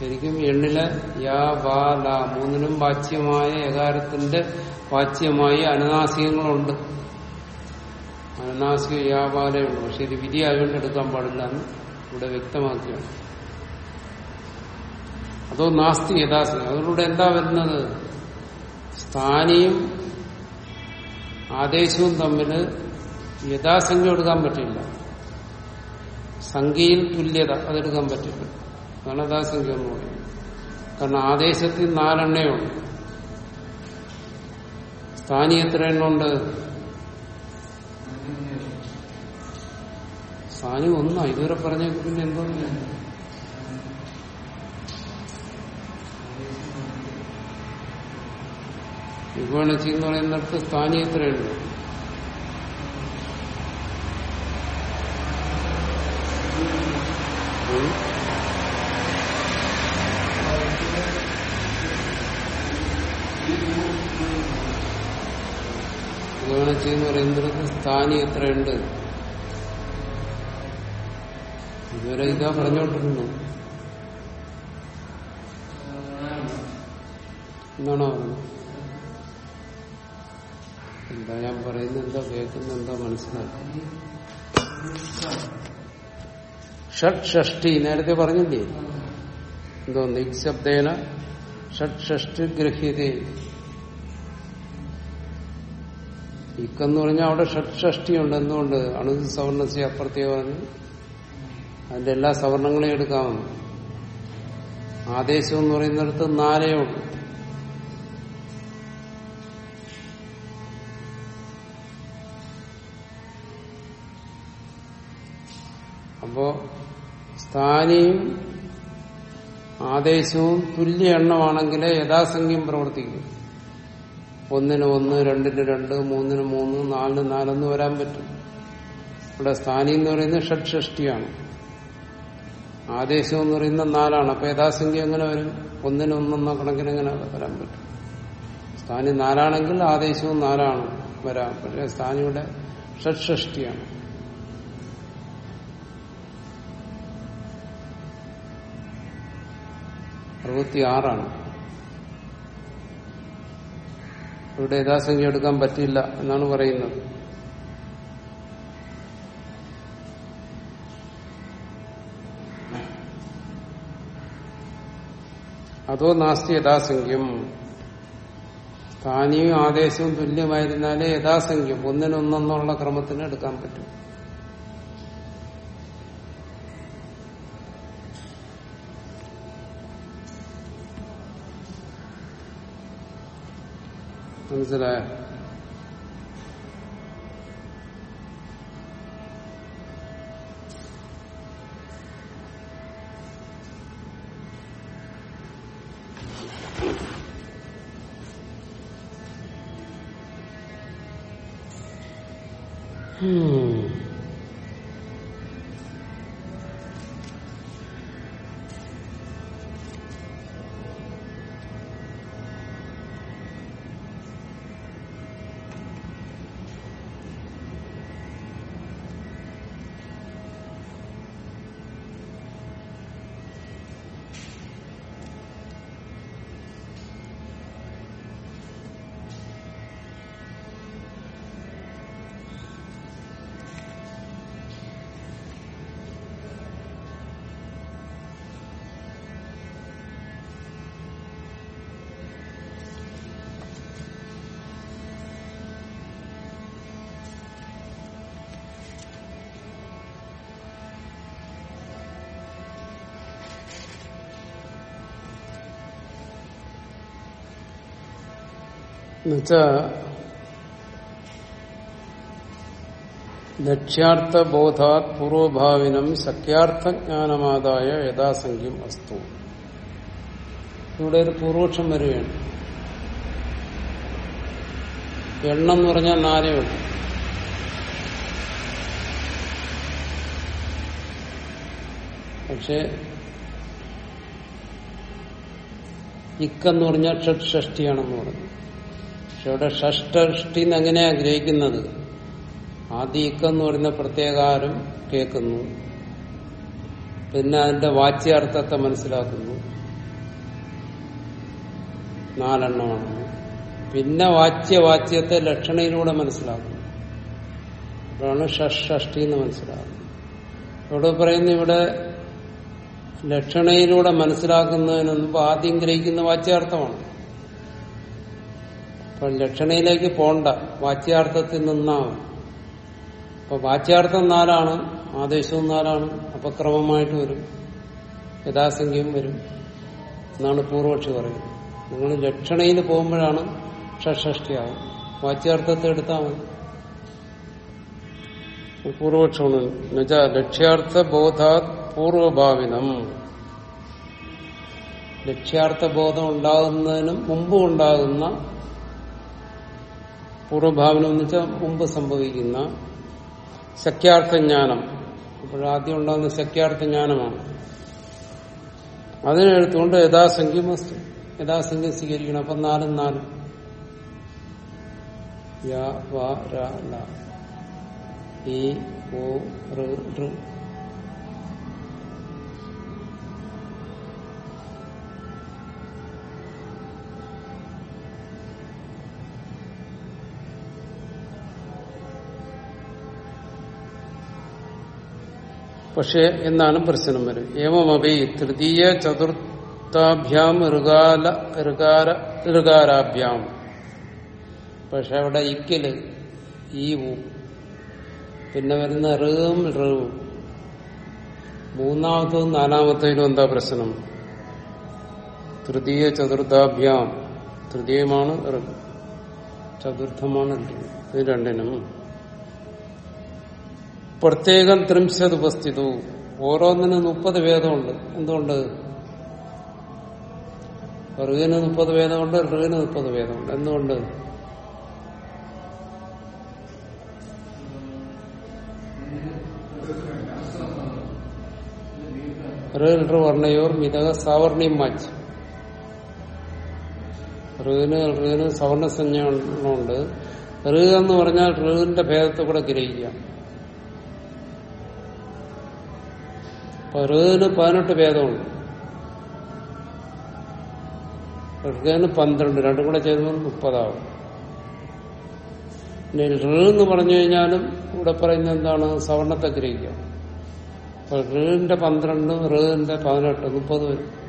ശരിക്കും എണ്ണിൽ യാ വാ ല മൂന്നിനും വാച്യമായ യകാരത്തിന്റെ വാച്യമായി അനുനാസികങ്ങളുണ്ട്. അനുനാസിക വ്യാപാരമുണ്ട് പക്ഷെ ഇത് വിധിയായതുകൊണ്ട് എടുക്കാൻ പാടില്ല എന്ന് ഇവിടെ വ്യക്തമാക്കുകയാണ്. അതോ നാസ്തി യഥാസ്തി അതിലൂടെ എന്താ വരുന്നത്? സ്ഥാനിയും ആദേശവും തമ്മിൽ യഥാസംഖ്യ എടുക്കാൻ പറ്റില്ല. സംഖ്യയിൽ തുല്യത അതെടുക്കാൻ പറ്റില്ല. അതാണ് യഥാസംഖ്യ എന്ന് പറയുന്നത്. കാരണം ആദേശത്തിൽ നാലെണ്ണയുണ്ട് സ്ഥാനി എത്ര എണ്ണമുണ്ട് സ്ഥാനി ഒന്നാ. ഇതുവരെ പറഞ്ഞ പിന്നെ എന്തോ? വിഗുണച്ചി എന്ന് പറയുന്നിടത്ത് സ്ഥാനി എത്രയുണ്ട് ഉം. വിഗുണച്ചി എന്ന് പറയുന്നത് സ്ഥാനി എത്രയുണ്ട്? ഇതുവരെ ഇതാ പറഞ്ഞോണ്ടിരുന്നു. എന്താണോ എന്താ ഞാൻ പറയുന്നത് എന്താ കേൾക്കുന്ന എന്താ മനസ്സിലാക്കി ഷഡ് ഷഷ്ടി നേരത്തെ പറഞ്ഞില്ലേ? എന്തോ നിശബ്ദേന ഷഡ് ഷഷ്ടി ഗ്രഹ്യതേ. ഇക്കെന്ന് പറഞ്ഞാൽ അവിടെ ഷഷ്ടിയുണ്ട്. എന്തുകൊണ്ട്? അണു സവർണസ്യ സി പറഞ്ഞു അതിന്റെ എല്ലാ സവർണങ്ങളെയും എടുക്കാമെന്ന്. ആദേശം എന്ന് പറയുന്നിടത്ത് നാലേ ഉള്ളൂ. അപ്പോ സ്ഥാനിയും ആദേശവും തുല്യ എണ്ണമാണെങ്കിലേ യഥാസംഖ്യം പ്രവർത്തിക്കും. ഒന്നിന് ഒന്ന് രണ്ടിന് രണ്ട് മൂന്നിന് മൂന്ന് നാലിന് നാലെന്ന് വരാൻ പറ്റും. ഇവിടെ സ്ഥാനി എന്ന് പറയുന്നത് ഷഡ്ഷഷ്ടിയാണ്. ആദേശം എന്ന് പറയുന്നത് നാലാണ്. അപ്പൊ യഥാസംഖ്യ എങ്ങനെ വരും? ഒന്നിന് ഒന്നെന്ന കണക്കിന് എങ്ങനെ വരാൻ പറ്റും? സ്ഥാനി നാലാണെങ്കിൽ ആദേശവും നാലാണ് വരാം. പക്ഷെ സ്ഥാനിയുടെ ഷഡ്ഷഷ്ടിയാണ്. അറുപത്തിയാറാണ്. ഇവിടെ യഥാസംഖ്യ എടുക്കാൻ പറ്റില്ല എന്നാണ് പറയുന്നത്. അതോ നാസ്തി യഥാസംഖ്യം. സ്ഥാനീയ ആദേശവും തുല്യമായിരുന്നാലേ യഥാസംഖ്യം. ഒന്നിനൊന്നെന്നുള്ള ക്രമത്തിന് എടുക്കാൻ പറ്റും. മനസ്സിലായോ Hmm. എന്നുവെച്ചാ ലക്ഷ്യാർത്ഥ ബോധാത് പൂർവഭാവിനം സഖ്യാർത്ഥജ്ഞാനമാതായ യഥാസംഖ്യം വസ്തു ഇവിടെ ഒരു പൂർവക്ഷം വരികയാണ്. എണ്ണം എന്ന് പറഞ്ഞാൽ നാലേ ഉള്ളൂ. പക്ഷെ ഇക്കെന്ന് പറഞ്ഞാൽ ഷഡ് ഷഷ്ടിയാണെന്ന് പറഞ്ഞു. പക്ഷെ ഇവിടെ ഷഷ്ടഷ്ടി എങ്ങനെയാ ഗ്രഹിക്കുന്നത്? ആദ്യ ഇക്കെന്ന് പറയുന്ന പ്രത്യേകാരം കേൾക്കുന്നു. പിന്നെ അതിന്റെ വാച്യാർത്ഥത്തെ മനസ്സിലാക്കുന്നു. നാലെണ്ണമാണ് പിന്നെ വാച്യ വാച്യവാച്യത്തെ ലക്ഷണയിലൂടെ മനസ്സിലാക്കുന്നു. അപ്പോഴാണ് ഷഷ്ടി എന്ന് മനസ്സിലാക്കുന്നത് ഇവിടെ പറയുന്ന ഇവിടെ ലക്ഷണയിലൂടെ മനസ്സിലാക്കുന്നതിന് മുമ്പ് ആദ്യം ഗ്രഹിക്കുന്ന വാച്യാർത്ഥമാണ്. അപ്പൊ ലക്ഷണയിലേക്ക് പോണ്ട. വാച്യാർത്ഥത്തിൽ നിന്നാ അപ്പൊ വാച്യാർത്ഥം നാലാണ് ആദേശവും നാലാണ് അപ്പൊ ക്രമമായിട്ട് വരും. യഥാസംഖ്യം വരും എന്നാണ് പൂർവക്ഷി പറയുന്നത്. നിങ്ങൾ ലക്ഷണയിൽ പോകുമ്പോഴാണ് ഷഷ്ടിയാവും വാച്യാർത്ഥത്തെ എടുത്താൽ മതി. പൂർവക്ഷമാണ് എന്നുവെച്ചാൽ ലക്ഷ്യാർത്ഥ ബോധാത് പൂർവഭാവിനം ലക്ഷ്യാർത്ഥ ബോധം ഉണ്ടാകുന്നതിനും മുമ്പ് ഉണ്ടാകുന്ന പൂർവഭാവനം എന്ന് വെച്ചാൽ മുമ്പ് സംഭവിക്കുന്ന സഖ്യാർത്ഥജ്ഞാനം. അപ്പോഴാദ്യം ഉണ്ടാകുന്ന സഖ്യാർത്ഥജ്ഞാനമാണ്. അതിനെടുത്തുകൊണ്ട് യഥാസംഖ്യം വസ്തു യഥാസംഖ്യം സ്വീകരിക്കണം. അപ്പൊ നാലും നാലും. ഈ ഓ ഋ. പക്ഷേ എന്നാണ് പ്രശ്നം വരും. ഏവമപി തൃതീയ ചതുർത്ഥാഭ്യാം ഋകാല ഋകാര ഋകാരാഭ്യാം. പക്ഷെ അവിടെ ഇക്കൽ ഈ ഊ പിന്നെ വരുന്ന ഋവും ഋവും മൂന്നാമത്തതും നാലാമത്തതിലും എന്താ പ്രശ്നം? തൃതീയ ചതുർത്ഥാഭ്യാം. തൃതീയമാണ് ഋ. ചതുർത്ഥമാണ് രണ്ടിനും. പ്രത്യേകം ത്രിംശത് ഉപസ്ഥിതു. ഓരോന്നിനും മുപ്പത് ഭേദമുണ്ട്. എന്തുകൊണ്ട്? ഋവിന് മുപ്പത് ഭേദമുണ്ട് ഋവിന് മുപ്പത് ഭേദമുണ്ട്. എന്തുകൊണ്ട്? ർണയോർ മിതക സാവർണിയും മാച്ച്. ഋവിന് ഋവിന് സവർണ ഋ എന്ന് പറഞ്ഞാൽ ഋവിന്റെ ഭേദത്തെ കൂടെ ഗ്രഹിക്കാം. ഋന് പതിനെട്ട് ഭേദമുണ്ട്. ഋഗന് പന്ത്രണ്ട് രണ്ടും കൂടെ ചെയ്തപ്പോൾ മുപ്പതാവും. പിന്നെ ഋ എന്ന് പറഞ്ഞു കഴിഞ്ഞാലും ഇവിടെ പറയുന്നത് എന്താണ്? സവർണത്തെ ഗ്രഹിക്കാം അപ്പൊ ഋന്റെ പന്ത്രണ്ട് ഋന്റെ പതിനെട്ട് മുപ്പത് വരും.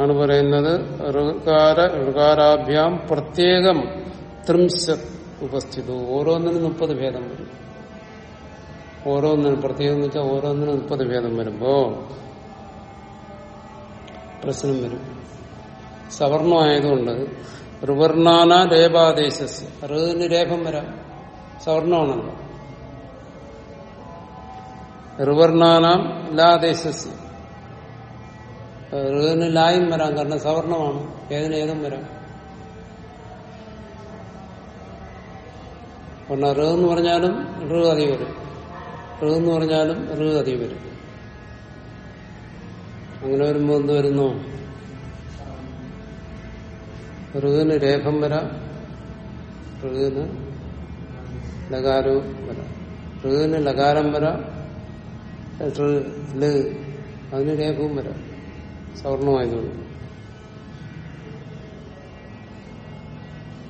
ആണ് പറയുന്നത്. ഋകാര ഋകാരാഭ്യാം പ്രത്യേകം ത്രിംശ ഉപസ്ഥിതു ഓരോന്നിനും മുപ്പത് ഭേദം വരും. ഓരോന്നിനും പ്രത്യേകം വെച്ചാൽ ഓരോന്നിനും മുപ്പത് ഭേദം വരുമ്പോ പ്രശ്നം വരും. സവർണമായതുകൊണ്ട് ഋവർണാന രേപാദേശ ഋന് രേഖം വരാം. സവർണമാണല്ലോ. ഋവർണാനാം ലാദേശസ്. ഋന് ലായും വരാം കാരണം സവർണമാണ്. ഏതിന് ഏതും വരാം. കാരണം ഋ എന്ന് പറഞ്ഞാലും ഋ അതി വരും ഋ എന്ന് പറഞ്ഞാലും ഋ അതി വരും. അങ്ങനെ വരുമ്പോ എന്ത് വരുന്നു? ഋന് രേഖം വരാം. ഋന് ലകാരവും വരാം. ഋന് ലകാരം വരാം. അതിന് രേഖവും വരാം. സവർണമായതുകൊണ്ട്.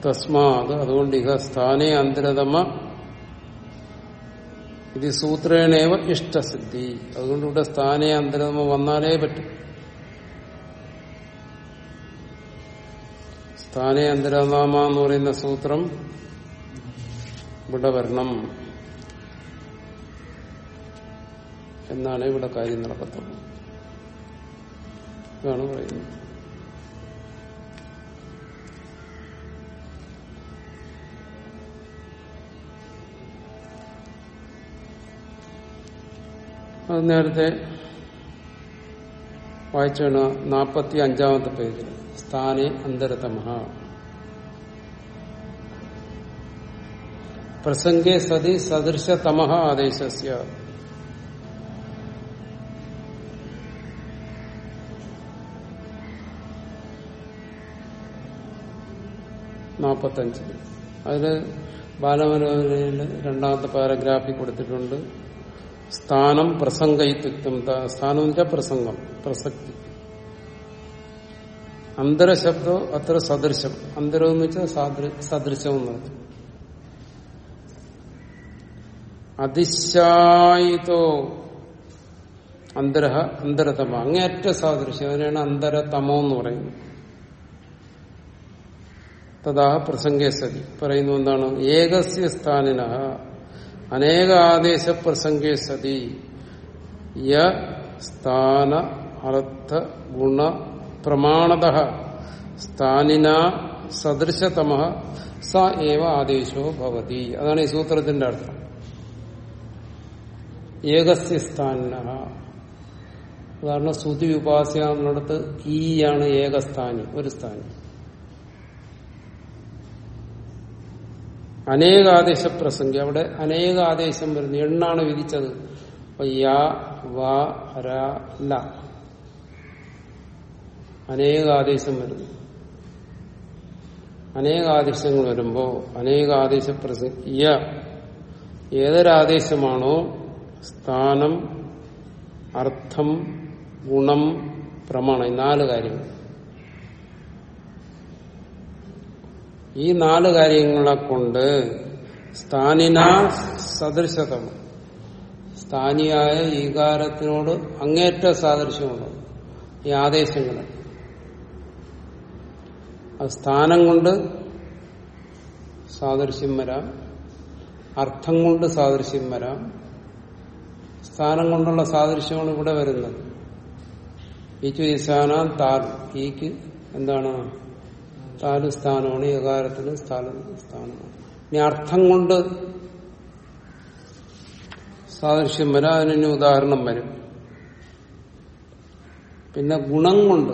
തസ്മാത് അതുകൊണ്ട് ഇഹ സ്ഥാനേ അന്തരതമ ഇത് സൂത്രേണേവ ഇഷ്ടസിദ്ധി. അതുകൊണ്ട് ഇവിടെ സ്ഥാനേ അന്തരമ വന്നാലേ പറ്റും. സ്ഥാനേ അന്തരനാമ എന്ന് പറയുന്ന സൂത്രം ഇവിടെ വരണം. എന്നാണ് ഇവിടെ കാര്യം നടക്കത്തുള്ളൂ. ഇതാണ് പറയുന്നത്. അത് നേരത്തെ വായിച്ചാണ്? നാൽപ്പത്തി അഞ്ചാമത്തെ പേജിൽ സ്ഥാനെ അന്തരതമ പ്രസംഗേ സതി സദൃശതമ ആദേശസ്യ. നാപ്പത്തഞ്ച്. അതിൽ ബാലമനോരമയിൽ രണ്ടാമത്തെ പാരഗ്രാഫിൽ കൊടുത്തിട്ടുണ്ട്. സ്ഥാനം പ്രസംഗയിത്വം സ്ഥാനം എന്ന് വെച്ചാൽ പ്രസംഗം പ്രസക്തി. അന്തരശബ്ദോ അത്ര സദൃശം. അന്തരം എന്ന് വെച്ചാൽ സാദൃ- സദൃശം എന്നർത്ഥം അതിശായിതോ അന്തരഹ അന്തരതമ. അങ്ങേറ്റ സാദൃശ്യം അതിനാണ് അന്തരതമോ എന്ന് പറയുന്നത്. തഥാ പ്രസംഗേ സതി. പറയുന്നു എന്താണ്? ഏകസ്യ സ്ഥാനിന അനേക ആദേശ പ്രസംഗേ സതി. യ സ്ഥാന അർത്ഥ ഗുണ പ്രമാണത. സ്ഥാനിന സദൃശതമ. സ ഏവ ആദേശോ ഭവതി. അതാണ് ഈ സൂത്രത്തിന്റെ അർത്ഥം. ഏകസ്യ സ്ഥാനിന. ഉദാഹരണം ശ്രുതി ഉപാസ്യ ഈ ആണ് ഏകസ്ഥാനി ഒരു സ്ഥാനി. അനേകാദേശ പ്രസംഗി. അവിടെ അനേകാദേശം വരുന്നു. എണ്ണാണ് വിധിച്ചത്. വ ല. അനേകാദേശം വരുന്നു. അനേകാദേശങ്ങൾ വരുമ്പോ അനേകാദേശ പ്രസംഗി. യ ഏതൊരാദേശമാണോ സ്ഥാനം അർത്ഥം ഗുണം പ്രമാണം ഈ നാല് കാര്യങ്ങൾ. ഈ നാല് കാര്യങ്ങളെ കൊണ്ട് സ്ഥാനിന സദൃശതം സ്ഥാനിയായ ഈകാരത്തിനോട് അങ്ങേറ്റ സാദൃശ്യമുള്ളത് ഈ ആദേശങ്ങൾ ആ സ്ഥാനം കൊണ്ട് സാദൃശ്യം വരാം. അർത്ഥം കൊണ്ട് സാദൃശ്യം വരാം. സ്ഥാനം കൊണ്ടുള്ള സാദൃശ്യമാണ് ഇവിടെ വരുന്നത്. ഈച്ചു ഈശാന താൽ ഈക്ക് എന്താണ്? താൽ സ്ഥാനമാണ് യകാരത്തിന് സ്ഥാനം സ്ഥാനമാണ്. ഇനി അർത്ഥം കൊണ്ട് സാദൃശ്യം വരാം അതിന് ഉദാഹരണം വരും. പിന്നെ ഗുണം കൊണ്ട്.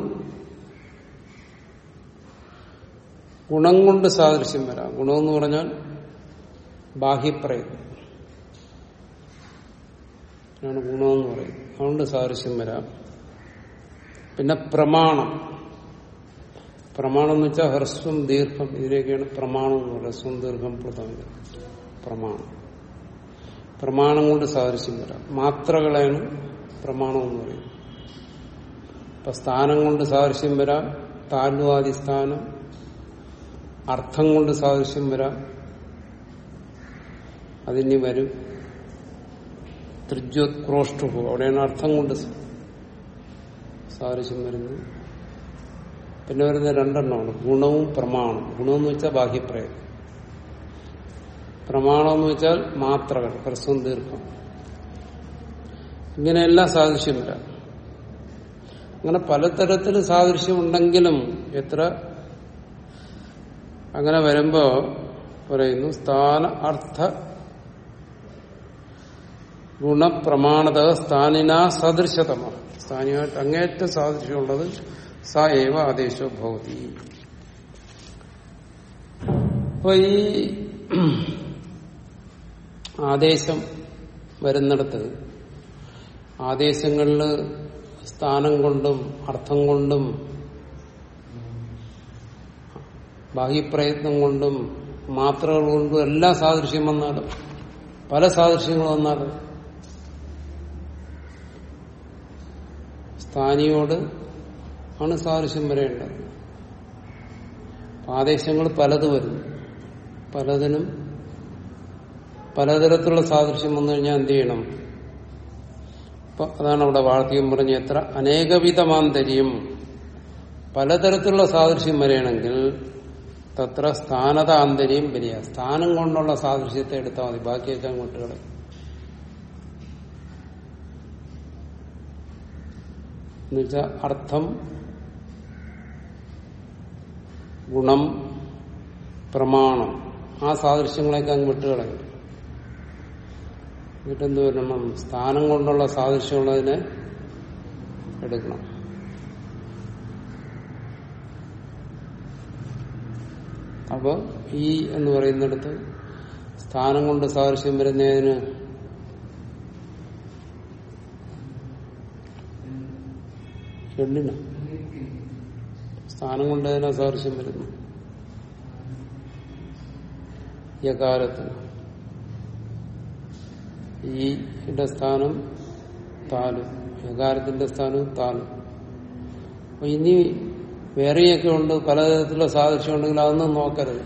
ഗുണം കൊണ്ട് സാദൃശ്യം വരാം. ഗുണമെന്ന് പറഞ്ഞാൽ ബാഹ്യപ്രയത്നം ഗുണമെന്ന് പറയും അതുകൊണ്ട് സാദൃശ്യം വരാം. പിന്നെ പ്രമാണം. പ്രമാണം എന്ന് വെച്ചാൽ ഹ്രസ്വം ദീർഘം ഇതിനൊക്കെയാണ് പ്രമാണം എന്ന് ഹ്രസ്വം ദീർഘം പ്രധാന. പ്രമാണം. പ്രമാണം കൊണ്ട് സാദൃശ്യം വരാം. മാത്രകളാണ് പ്രമാണം എന്ന് പറയുന്നത്. ഇപ്പൊ സ്ഥാനം കൊണ്ട് സാദൃശ്യം വരാം താലുവാദി സ്ഥാനം അർത്ഥം കൊണ്ട് സാദൃശ്യം വരാം. അതിനി വരും ത്രിജ്യോത്ക്രോഷ്ടു അവിടെയാണ് അർത്ഥം കൊണ്ട് സാദൃശ്യം വരുന്നത്. പിന്നെ വരുന്ന രണ്ടെണ്ണമാണ്. ഗുണവും പ്രമാണവും. ഗുണം എന്ന് വെച്ചാൽ ബാഹ്യപ്രയം. പ്രമാണം എന്ന് വെച്ചാൽ മാത്രകൾ പ്രസവം ദീർഘം. ഇങ്ങനെയെല്ലാം സാദൃശ്യം വരാം അങ്ങനെ പലതരത്തിൽ സാദൃശ്യം ഉണ്ടെങ്കിലും എത്ര? അങ്ങനെ വരുമ്പോ പറയുന്നു സ്ഥാന അർത്ഥ ഗുണപ്രമാണത സ്ഥാനിന സദൃശതമ സ്ഥാനിയായിട്ട് അങ്ങേറ്റ സാദൃശ്യമുള്ളത് സ ഏവ ആദേശോ ഭവതി അപ്പൊ ഈ ആദേശം വരുന്നിടത്ത് ആദേശങ്ങളിൽ സ്ഥാനം കൊണ്ടും അർത്ഥം കൊണ്ടും ബാഹ്യപ്രയത്നം കൊണ്ടും മാത്രകൾ കൊണ്ടും എല്ലാ സാദൃശ്യം വന്നാലും പല സാദൃശ്യങ്ങൾ വന്നാലും സ്ഥാനിയോട് ആണ് സാദൃശ്യം വരേണ്ടത് ആദേശങ്ങൾ പലത് വരുന്നു. പലതിനും പലതരത്തിലുള്ള സാദൃശ്യം വന്നു കഴിഞ്ഞാൽ എന്ത് ചെയ്യണം? അപ്പൊ അതാണ് അവിടെ വാർത്തകം പറഞ്ഞ എത്ര അനേകവിധമാന്തര്യം പലതരത്തിലുള്ള സാദൃശ്യം വരെയാണെങ്കിൽ തത്ര സ്ഥാനത ആന്തര്യം വരിക. സ്ഥാനം കൊണ്ടുള്ള സാദൃശ്യത്തെ എടുത്താൽ മതി. ബാക്കിയൊക്കെ അങ്ങോട്ട് എന്നുവെച്ചാൽ അർത്ഥം ഗുണം പ്രമാണം ആ സാദൃശ്യങ്ങളെയൊക്കെ അങ്ങ് വിട്ടുകളയും വീട്ടെന്ത് വരണം? സ്ഥാനം കൊണ്ടുള്ള സാദൃശ്യമുള്ളതിനെ എടുക്കണം. അപ്പൊ ഈ എന്ന് പറയുന്നിടത്ത് സ്ഥാനം കൊണ്ട് സാദൃശ്യം വരുന്നതിന് എണ്ണിന്. സ്ഥാനം കൊണ്ട് തന്നെ സാദൃശ്യം വരുന്നു. യകാലത്ത് ഈയുടെ സ്ഥാനം താൽ യകാരത്തിന്റെ സ്ഥാനം താൽ. അപ്പൊ ഇനി വേറെയൊക്കെ ഉണ്ട് പലതരത്തിലുള്ള സാദൃശ്യം ഉണ്ടെങ്കിൽ അതൊന്നും നോക്കരുത്.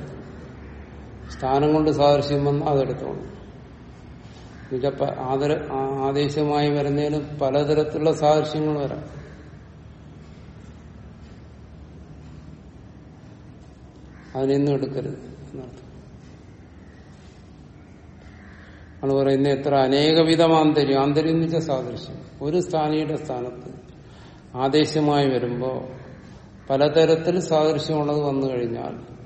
സ്ഥാനം കൊണ്ട് സാദൃശ്യം വന്നാൽ അതെടുത്തോളൂ. ആദര ആദേശമായി വരുന്നതിന് പലതരത്തിലുള്ള സാദൃശ്യങ്ങൾ വരാം. അതിനൊന്നും എടുക്കരുത് എന്നർത്ഥം ആണ് പറയുന്നത് എത്ര അനേകവിധം ആന്തര്യം ആന്തര്യം എന്ന് വെച്ചാൽ സാദൃശ്യം. ഒരു സ്ഥാനിയുടെ സ്ഥാനത്ത് ആദേശമായി വരുമ്പോൾ പലതരത്തിൽ സാദൃശ്യമുള്ളത് വന്നു കഴിഞ്ഞാൽ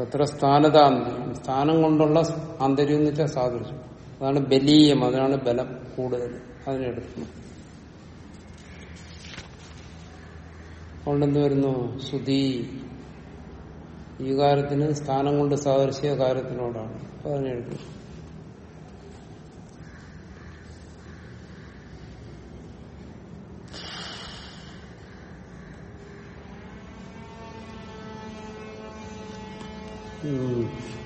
തത്ര സ്ഥാനതാന്തര്യം സ്ഥാനം കൊണ്ടുള്ള ആന്തര്യം എന്ന് വെച്ചാൽ സാദൃശ്യം. അതാണ് ബലീയം അതിനാണ് ബലം കൂടുതൽ അതിനെടുക്കുന്നത് അതുകൊണ്ടെന്ത് വരുന്നു? ശ്രുതി. ഈ കാര്യത്തിന് സ്ഥാനം കൊണ്ട് സാദൃശ്യ കാര്യത്തിനോടാണ്. അതിനെടുക്കും ഉം.